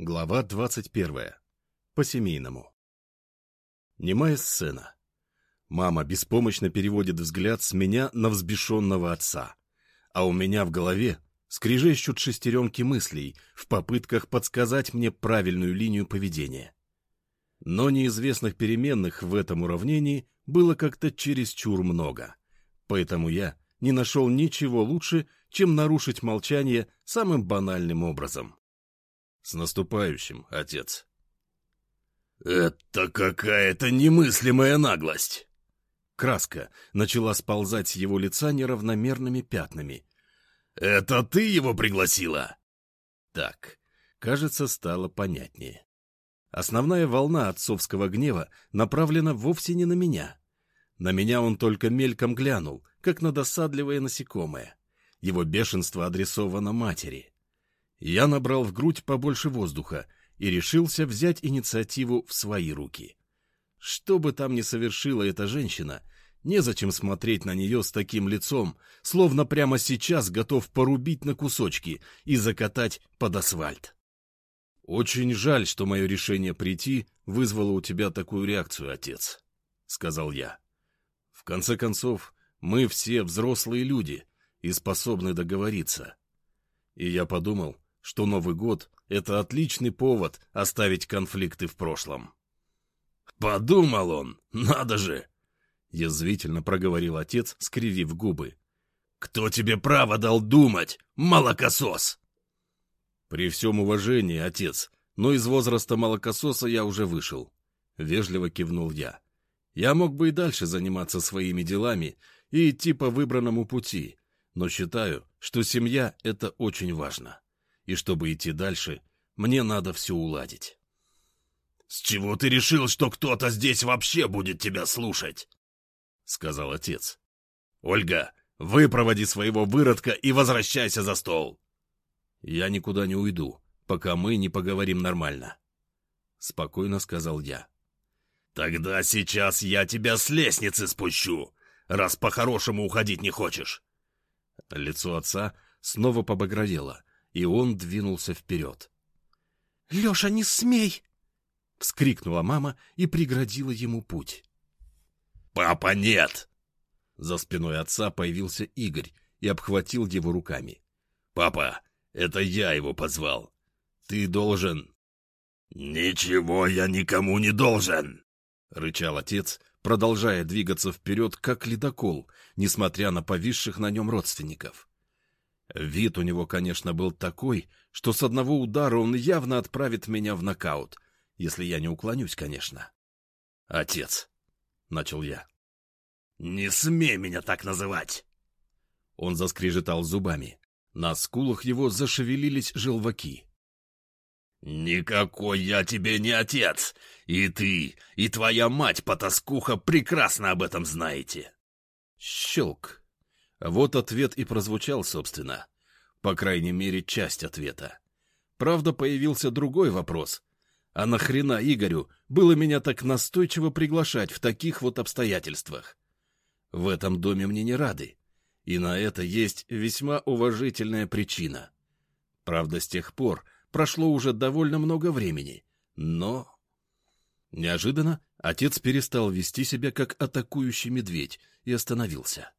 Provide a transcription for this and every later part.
Глава 21. По-семейному. Немая сцена. Мама беспомощно переводит взгляд с меня на взбешенного отца, а у меня в голове скрежещут шестеренки мыслей в попытках подсказать мне правильную линию поведения. Но неизвестных переменных в этом уравнении было как-то чересчур много, поэтому я не нашел ничего лучше, чем нарушить молчание самым банальным образом. С наступающим, отец. «Это какая-то немыслимая наглость!» Краска начала сползать с его лица неравномерными пятнами. «Это ты его пригласила?» Так, кажется, стало понятнее. Основная волна отцовского гнева направлена вовсе не на меня. На меня он только мельком глянул, как на досадливое насекомое. Его бешенство адресовано матери. Я набрал в грудь побольше воздуха и решился взять инициативу в свои руки. Что бы там ни совершила эта женщина, незачем смотреть на нее с таким лицом, словно прямо сейчас готов порубить на кусочки и закатать под асфальт. «Очень жаль, что мое решение прийти вызвало у тебя такую реакцию, отец», — сказал я. «В конце концов, мы все взрослые люди и способны договориться». И я подумал, что Новый год — это отличный повод оставить конфликты в прошлом. «Подумал он, надо же!» — язвительно проговорил отец, скривив губы. «Кто тебе право дал думать, молокосос?» «При всем уважении, отец, но из возраста молокососа я уже вышел», — вежливо кивнул я. «Я мог бы и дальше заниматься своими делами и идти по выбранному пути, но считаю, что семья — это очень важно» и чтобы идти дальше, мне надо все уладить. — С чего ты решил, что кто-то здесь вообще будет тебя слушать? — сказал отец. — Ольга, выпроводи своего выродка и возвращайся за стол. — Я никуда не уйду, пока мы не поговорим нормально. — спокойно сказал я. — Тогда сейчас я тебя с лестницы спущу, раз по-хорошему уходить не хочешь. Лицо отца снова побагровело, и он двинулся вперед. — Леша, не смей! — вскрикнула мама и преградила ему путь. — Папа, нет! За спиной отца появился Игорь и обхватил его руками. — Папа, это я его позвал. Ты должен... — Ничего я никому не должен! — рычал отец, продолжая двигаться вперед, как ледокол, несмотря на повисших на нем родственников. Вид у него, конечно, был такой, что с одного удара он явно отправит меня в нокаут, если я не уклонюсь, конечно. «Отец», — начал я, — «не смей меня так называть!» Он заскрежетал зубами. На скулах его зашевелились желваки. «Никакой я тебе не отец! И ты, и твоя мать-потаскуха прекрасно об этом знаете!» Щелк. Вот ответ и прозвучал, собственно. По крайней мере, часть ответа. Правда, появился другой вопрос. А нахрена Игорю было меня так настойчиво приглашать в таких вот обстоятельствах? В этом доме мне не рады. И на это есть весьма уважительная причина. Правда, с тех пор прошло уже довольно много времени. Но... Неожиданно отец перестал вести себя как атакующий медведь и остановился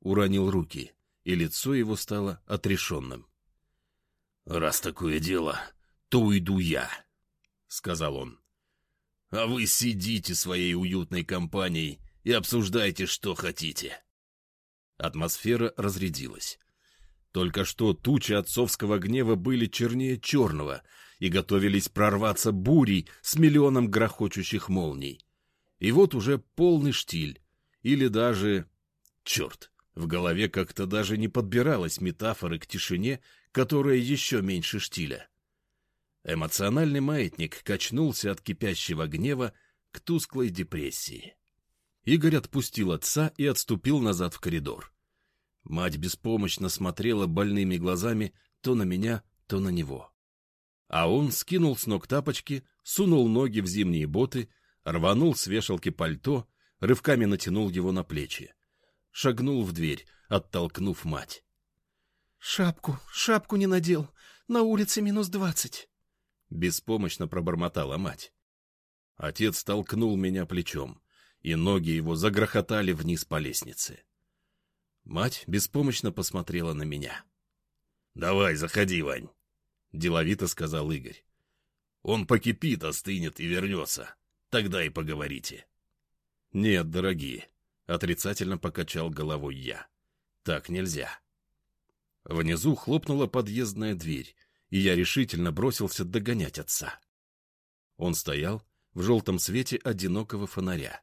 уронил руки, и лицо его стало отрешенным. — Раз такое дело, то уйду я, — сказал он. — А вы сидите своей уютной компанией и обсуждайте, что хотите. Атмосфера разрядилась. Только что тучи отцовского гнева были чернее черного и готовились прорваться бурей с миллионом грохочущих молний. И вот уже полный штиль, или даже... Черт! В голове как-то даже не подбиралась метафоры к тишине, которая еще меньше штиля. Эмоциональный маятник качнулся от кипящего гнева к тусклой депрессии. Игорь отпустил отца и отступил назад в коридор. Мать беспомощно смотрела больными глазами то на меня, то на него. А он скинул с ног тапочки, сунул ноги в зимние боты, рванул с вешалки пальто, рывками натянул его на плечи шагнул в дверь, оттолкнув мать. — Шапку, шапку не надел. На улице минус двадцать. — беспомощно пробормотала мать. Отец толкнул меня плечом, и ноги его загрохотали вниз по лестнице. Мать беспомощно посмотрела на меня. — Давай, заходи, Вань, — деловито сказал Игорь. — Он покипит, остынет и вернется. Тогда и поговорите. — Нет, дорогие, — отрицательно покачал головой я. — Так нельзя. Внизу хлопнула подъездная дверь, и я решительно бросился догонять отца. Он стоял в желтом свете одинокого фонаря.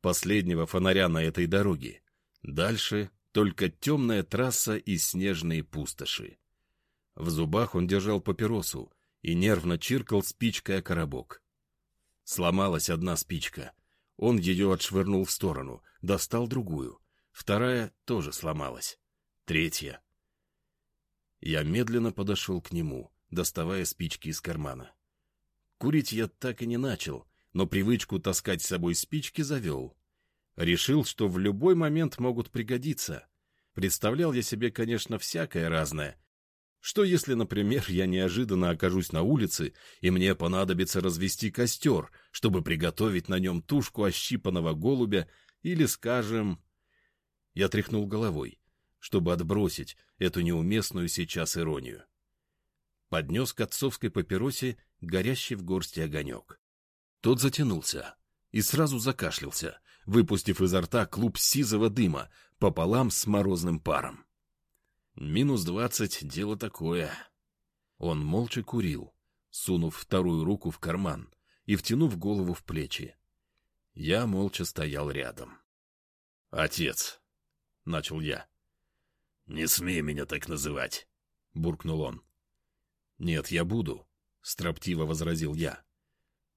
Последнего фонаря на этой дороге. Дальше только темная трасса и снежные пустоши. В зубах он держал папиросу и нервно чиркал спичкой о коробок. Сломалась одна спичка. Он ее отшвырнул в сторону, достал другую. Вторая тоже сломалась. Третья. Я медленно подошел к нему, доставая спички из кармана. Курить я так и не начал, но привычку таскать с собой спички завел. Решил, что в любой момент могут пригодиться. Представлял я себе, конечно, всякое разное. Что если, например, я неожиданно окажусь на улице, и мне понадобится развести костер, чтобы приготовить на нем тушку ощипанного голубя или, скажем... Я тряхнул головой чтобы отбросить эту неуместную сейчас иронию. Поднес к отцовской папиросе горящий в горсти огонек. Тот затянулся и сразу закашлялся, выпустив изо рта клуб сизого дыма пополам с морозным паром. Минус двадцать — дело такое. Он молча курил, сунув вторую руку в карман и втянув голову в плечи. Я молча стоял рядом. — Отец, — начал я, «Не смей меня так называть», — буркнул он. «Нет, я буду», — строптиво возразил я.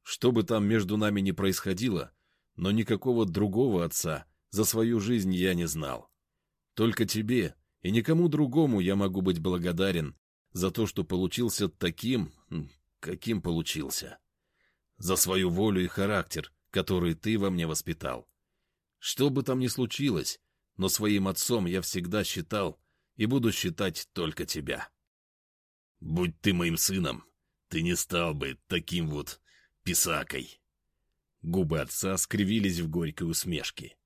«Что бы там между нами ни происходило, но никакого другого отца за свою жизнь я не знал. Только тебе и никому другому я могу быть благодарен за то, что получился таким, каким получился. За свою волю и характер, который ты во мне воспитал. Что бы там ни случилось, но своим отцом я всегда считал и буду считать только тебя. Будь ты моим сыном, ты не стал бы таким вот писакой. Губы отца скривились в горькой усмешке.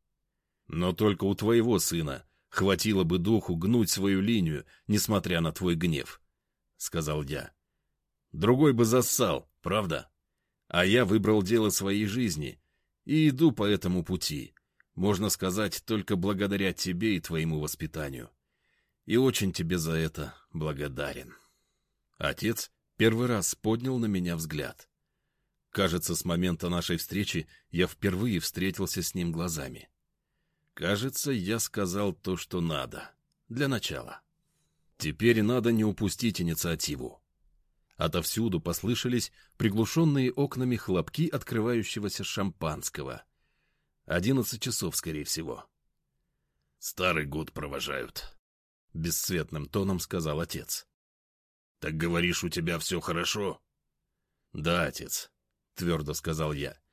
Но только у твоего сына хватило бы духу гнуть свою линию, несмотря на твой гнев, — сказал я. Другой бы зассал, правда? А я выбрал дело своей жизни и иду по этому пути, можно сказать, только благодаря тебе и твоему воспитанию и очень тебе за это благодарен. Отец первый раз поднял на меня взгляд. Кажется, с момента нашей встречи я впервые встретился с ним глазами. Кажется, я сказал то, что надо. Для начала. Теперь надо не упустить инициативу. Отовсюду послышались приглушенные окнами хлопки открывающегося шампанского. Одиннадцать часов, скорее всего. Старый год провожают, — бесцветным тоном сказал отец. — Так говоришь, у тебя все хорошо? — Да, отец, — твердо сказал я. —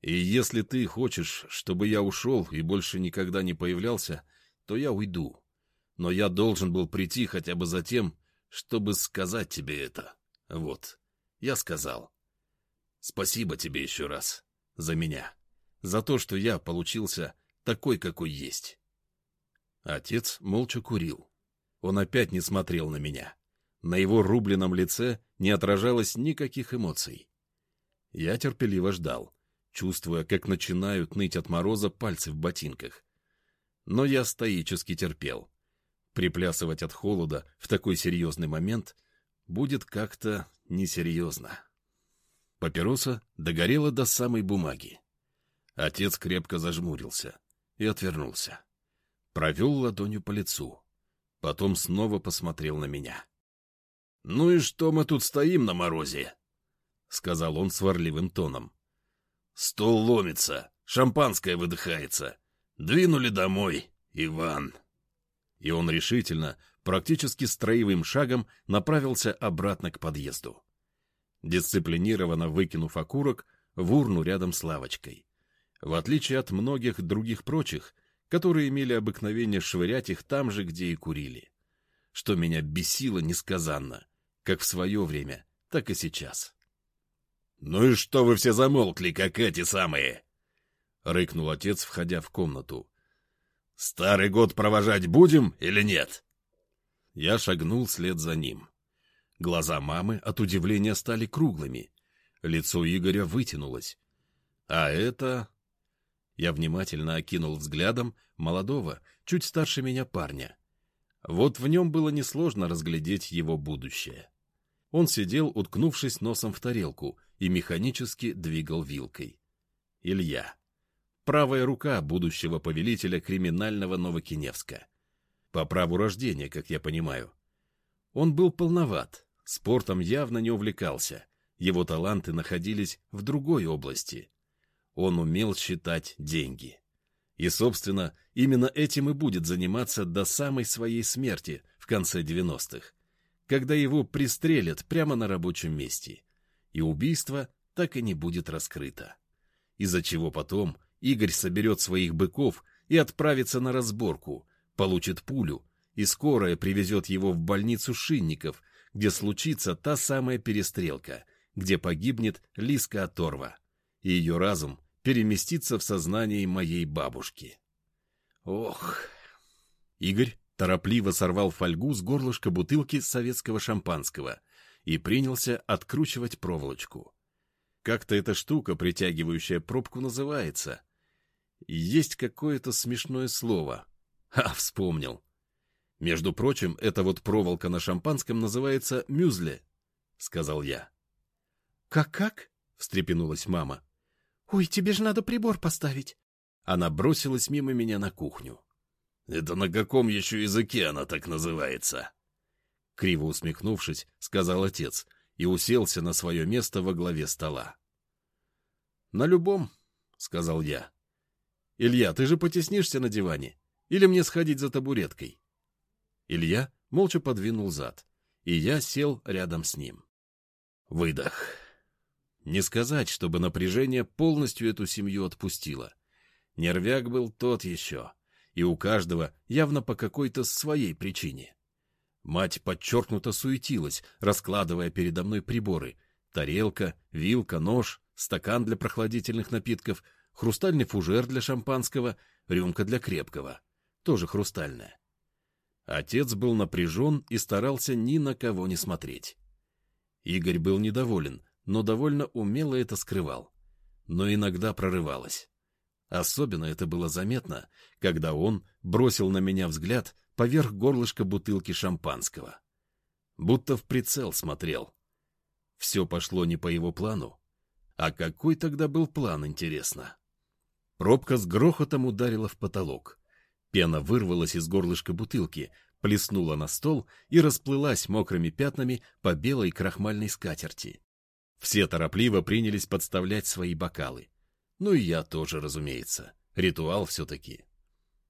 И если ты хочешь, чтобы я ушел и больше никогда не появлялся, то я уйду. Но я должен был прийти хотя бы за тем, чтобы сказать тебе это. Вот, я сказал. Спасибо тебе еще раз за меня, за то, что я получился такой, какой есть. Отец молча курил. Он опять не смотрел на меня. На его рубленном лице не отражалось никаких эмоций. Я терпеливо ждал, чувствуя, как начинают ныть от мороза пальцы в ботинках. Но я стоически терпел. Приплясывать от холода в такой серьезный момент будет как-то несерьезно. Папироса догорела до самой бумаги. Отец крепко зажмурился и отвернулся. Провел ладонью по лицу. Потом снова посмотрел на меня. — Ну и что мы тут стоим на морозе? — сказал он сварливым тоном. — Стол ломится, шампанское выдыхается. Двинули домой, Иван. И он решительно, практически строевым шагом направился обратно к подъезду. Дисциплинированно выкинув окурок в урну рядом с лавочкой. В отличие от многих других прочих, которые имели обыкновение швырять их там же, где и курили. Что меня бесило несказанно, как в свое время, так и сейчас. «Ну и что вы все замолкли, как эти самые?» — рыкнул отец, входя в комнату. «Старый год провожать будем или нет?» Я шагнул вслед за ним. Глаза мамы от удивления стали круглыми. Лицо Игоря вытянулось. А это... Я внимательно окинул взглядом молодого, чуть старше меня парня. Вот в нем было несложно разглядеть его будущее. Он сидел, уткнувшись носом в тарелку, и механически двигал вилкой. Илья. Правая рука будущего повелителя криминального Новокиневска. По праву рождения, как я понимаю. Он был полноват, спортом явно не увлекался. Его таланты находились в другой области. Он умел считать деньги. И, собственно, именно этим и будет заниматься до самой своей смерти в конце 90-х, когда его пристрелят прямо на рабочем месте. И убийство так и не будет раскрыто. Из-за чего потом Игорь соберет своих быков и отправится на разборку, получит пулю, и скорая привезет его в больницу Шинников, где случится та самая перестрелка, где погибнет Лиска Оторва. И ее разум переместиться в сознание моей бабушки. Ох! Игорь торопливо сорвал фольгу с горлышка бутылки советского шампанского и принялся откручивать проволочку. Как-то эта штука, притягивающая пробку, называется. Есть какое-то смешное слово. А, вспомнил. Между прочим, эта вот проволока на шампанском называется мюзле, — сказал я. «Как — встрепенулась мама. «Ой, тебе же надо прибор поставить!» Она бросилась мимо меня на кухню. «Это на каком еще языке она так называется?» Криво усмехнувшись, сказал отец и уселся на свое место во главе стола. «На любом», — сказал я. «Илья, ты же потеснишься на диване? Или мне сходить за табуреткой?» Илья молча подвинул зад, и я сел рядом с ним. Выдох. Не сказать, чтобы напряжение полностью эту семью отпустило. Нервяк был тот еще, и у каждого явно по какой-то своей причине. Мать подчеркнуто суетилась, раскладывая передо мной приборы. Тарелка, вилка, нож, стакан для прохладительных напитков, хрустальный фужер для шампанского, рюмка для крепкого. Тоже хрустальная. Отец был напряжен и старался ни на кого не смотреть. Игорь был недоволен, но довольно умело это скрывал. Но иногда прорывалось. Особенно это было заметно, когда он бросил на меня взгляд поверх горлышка бутылки шампанского. Будто в прицел смотрел. Все пошло не по его плану. А какой тогда был план, интересно? Пробка с грохотом ударила в потолок. Пена вырвалась из горлышка бутылки, плеснула на стол и расплылась мокрыми пятнами по белой крахмальной скатерти. Все торопливо принялись подставлять свои бокалы. Ну и я тоже, разумеется. Ритуал все-таки.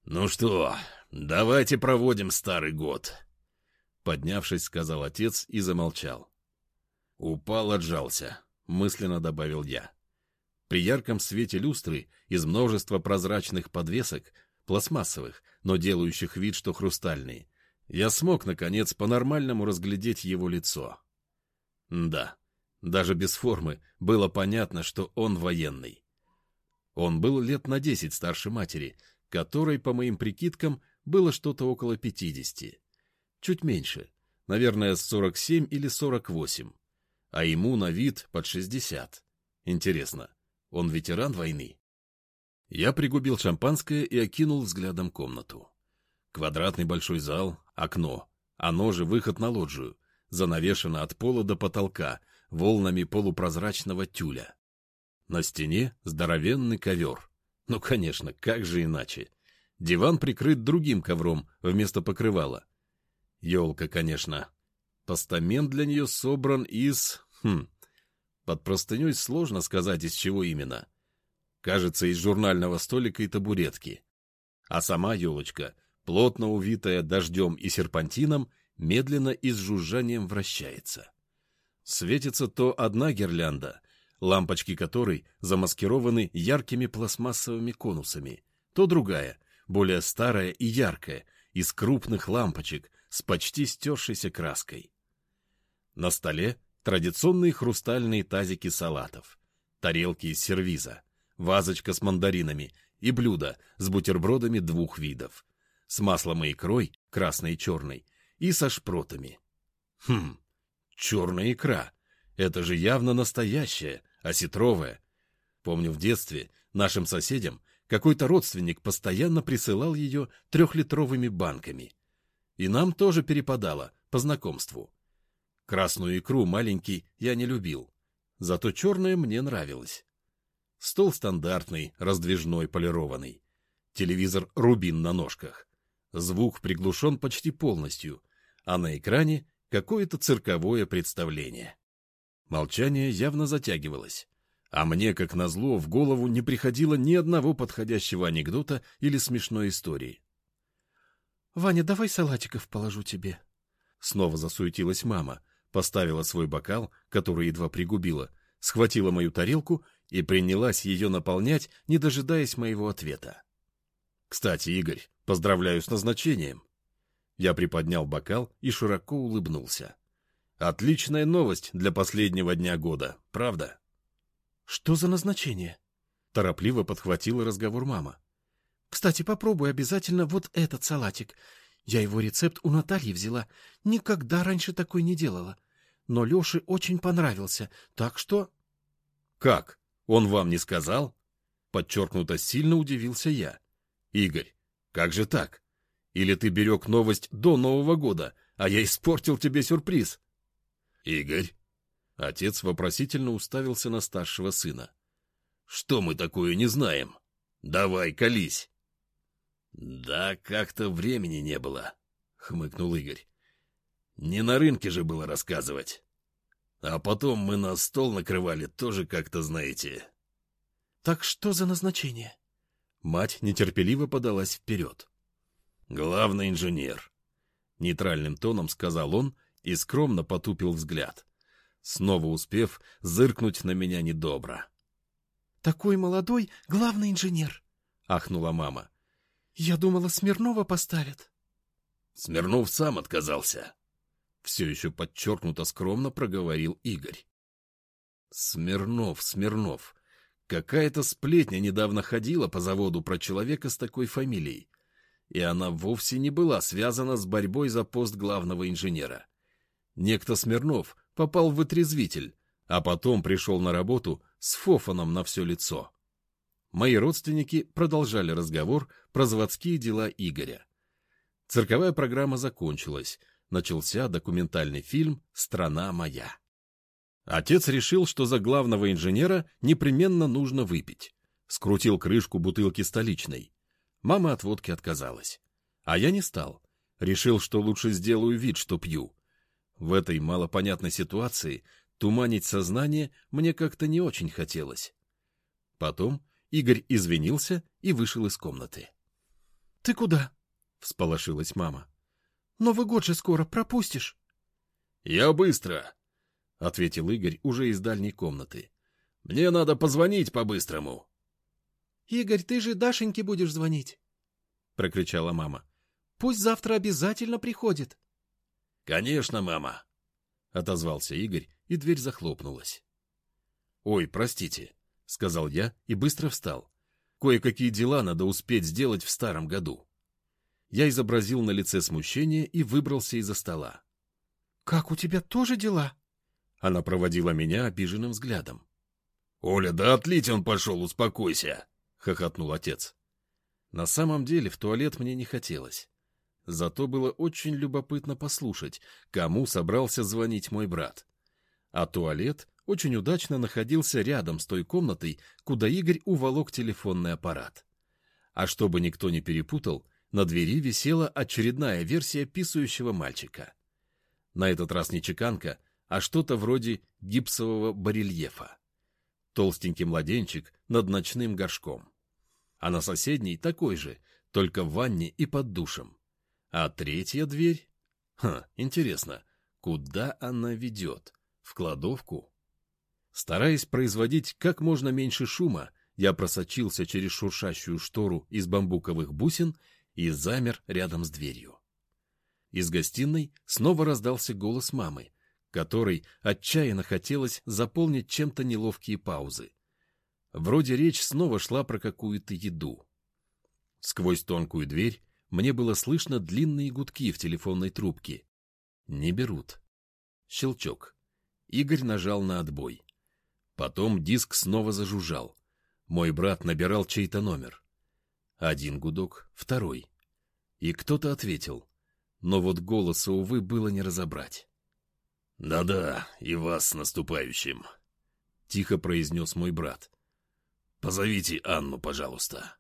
«Ну что, давайте проводим старый год», — поднявшись, сказал отец и замолчал. «Упал, отжался», — мысленно добавил я. При ярком свете люстры из множества прозрачных подвесок, пластмассовых, но делающих вид, что хрустальные, я смог, наконец, по-нормальному разглядеть его лицо. Да, даже без формы было понятно, что он военный. Он был лет на десять старше матери, которой, по моим прикидкам, было что-то около пятидесяти. Чуть меньше, наверное, сорок семь или сорок восемь. А ему на вид под шестьдесят. Интересно, он ветеран войны? Я пригубил шампанское и окинул взглядом комнату. Квадратный большой зал, окно, оно же выход на лоджию, занавешено от пола до потолка волнами полупрозрачного тюля. На стене здоровенный ковер. Ну, конечно, как же иначе? Диван прикрыт другим ковром вместо покрывала. Елка, конечно. Постамент для нее собран из... Хм... Под простыней сложно сказать, из чего именно. Кажется, из журнального столика и табуретки. А сама елочка, плотно увитая дождем и серпантином, медленно и с жужжанием вращается. Светится то одна гирлянда, лампочки которой замаскированы яркими пластмассовыми конусами, то другая, более старая и яркая, из крупных лампочек с почти стершейся краской. На столе Традиционные хрустальные тазики салатов, тарелки из сервиза, вазочка с мандаринами и блюдо с бутербродами двух видов, с маслом и икрой, красной и черной, и со шпротами. Хм, черная икра. Это же явно настоящая, осетровая. Помню в детстве нашим соседям какой-то родственник постоянно присылал ее трехлитровыми банками. И нам тоже перепадало по знакомству. Красную икру маленький я не любил, зато черная мне нравилась. Стол стандартный, раздвижной, полированный. Телевизор «Рубин» на ножках. Звук приглушен почти полностью, а на экране какое-то цирковое представление. Молчание явно затягивалось. А мне, как назло, в голову не приходило ни одного подходящего анекдота или смешной истории. — Ваня, давай салатиков положу тебе. Снова засуетилась мама, поставила свой бокал, который едва пригубила, схватила мою тарелку и принялась ее наполнять, не дожидаясь моего ответа. — Кстати, Игорь, поздравляю с назначением. Я приподнял бокал и широко улыбнулся. Отличная новость для последнего дня года, правда? Что за назначение? Торопливо подхватила разговор мама. Кстати, попробуй обязательно вот этот салатик. Я его рецепт у Натальи взяла. Никогда раньше такой не делала. Но Леше очень понравился, так что... Как? Он вам не сказал? Подчеркнуто сильно удивился я. Игорь, как же так? Или ты берег новость до Нового года, а я испортил тебе сюрприз? Игорь? Отец вопросительно уставился на старшего сына. Что мы такое не знаем? Давай, колись. Да как-то времени не было, хмыкнул Игорь. Не на рынке же было рассказывать. А потом мы на стол накрывали тоже как-то, знаете. Так что за назначение? Мать нетерпеливо подалась вперед. Главный инженер. Нейтральным тоном сказал он и скромно потупил взгляд, снова успев зыркнуть на меня недобро. — Такой молодой главный инженер! — ахнула мама. — Я думала, Смирнова поставят. Смирнов сам отказался. Все еще подчеркнуто скромно проговорил Игорь. Смирнов, Смирнов. Какая-то сплетня недавно ходила по заводу про человека с такой фамилией и она вовсе не была связана с борьбой за пост главного инженера. Некто Смирнов попал в вытрезвитель, а потом пришел на работу с фофаном на все лицо. Мои родственники продолжали разговор про заводские дела Игоря. Цирковая программа закончилась, начался документальный фильм «Страна моя». Отец решил, что за главного инженера непременно нужно выпить. Скрутил крышку бутылки столичной. Мама от водки отказалась. А я не стал. Решил, что лучше сделаю вид, что пью. В этой малопонятной ситуации туманить сознание мне как-то не очень хотелось. Потом Игорь извинился и вышел из комнаты. — Ты куда? — всполошилась мама. — Новый год же скоро, пропустишь. — Я быстро, — ответил Игорь уже из дальней комнаты. — Мне надо позвонить по-быстрому. Игорь, ты же Дашеньке будешь звонить? — прокричала мама. — Пусть завтра обязательно приходит. — Конечно, мама, — отозвался Игорь, и дверь захлопнулась. — Ой, простите, — сказал я и быстро встал. Кое-какие дела надо успеть сделать в старом году. Я изобразил на лице смущение и выбрался из-за стола. — Как у тебя тоже дела? Она проводила меня обиженным взглядом. — Оля, да отлить он пошел, успокойся! — хохотнул отец. На самом деле в туалет мне не хотелось. Зато было очень любопытно послушать, кому собрался звонить мой брат. А туалет очень удачно находился рядом с той комнатой, куда Игорь уволок телефонный аппарат. А чтобы никто не перепутал, на двери висела очередная версия писающего мальчика. На этот раз не чеканка, а что-то вроде гипсового барельефа толстенький младенчик над ночным горшком. А на соседней такой же, только в ванне и под душем. А третья дверь? Ха, интересно, куда она ведет? В кладовку? Стараясь производить как можно меньше шума, я просочился через шуршащую штору из бамбуковых бусин и замер рядом с дверью. Из гостиной снова раздался голос мамы, которой отчаянно хотелось заполнить чем-то неловкие паузы. Вроде речь снова шла про какую-то еду. Сквозь тонкую дверь мне было слышно длинные гудки в телефонной трубке. Не берут. Щелчок. Игорь нажал на отбой. Потом диск снова зажужжал. Мой брат набирал чей-то номер. Один гудок, второй. И кто-то ответил. Но вот голоса, увы, было не разобрать. «Да-да, и вас с наступающим», — тихо произнес мой брат. «Позовите Анну, пожалуйста».